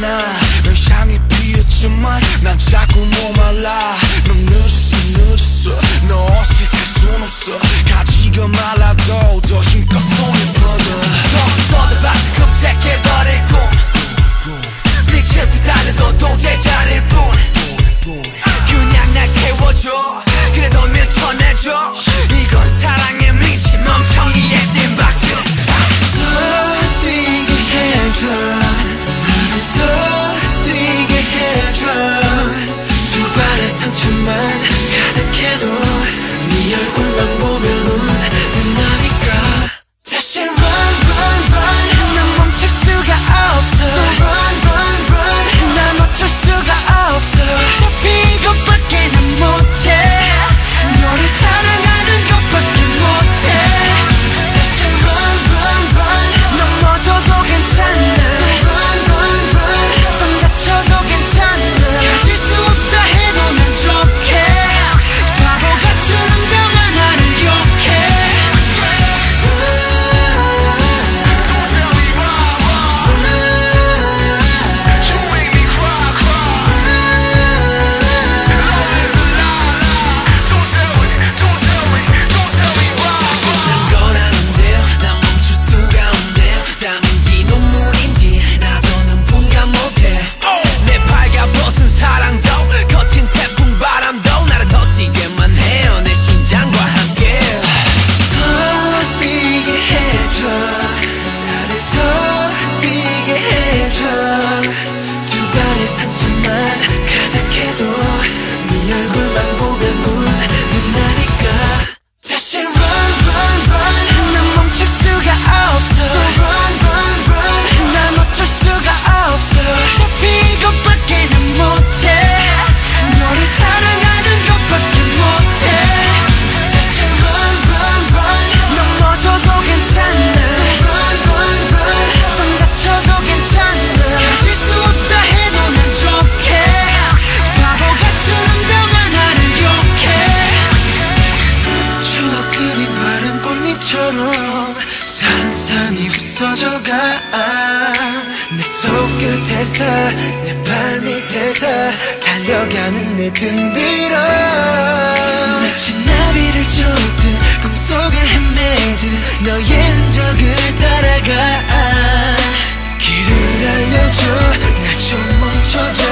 않아. 열상이 피었지만 난 자꾸 목말라. 산산이 웃어져가. 내 손끝에서 내 발밑에서 달려가는 내 등뒤로. 마치 나비를 쫓듯 꿈속을 헤매듯 너의 흔적을 따라가. 길을 알려줘 나 좀 멈춰줘.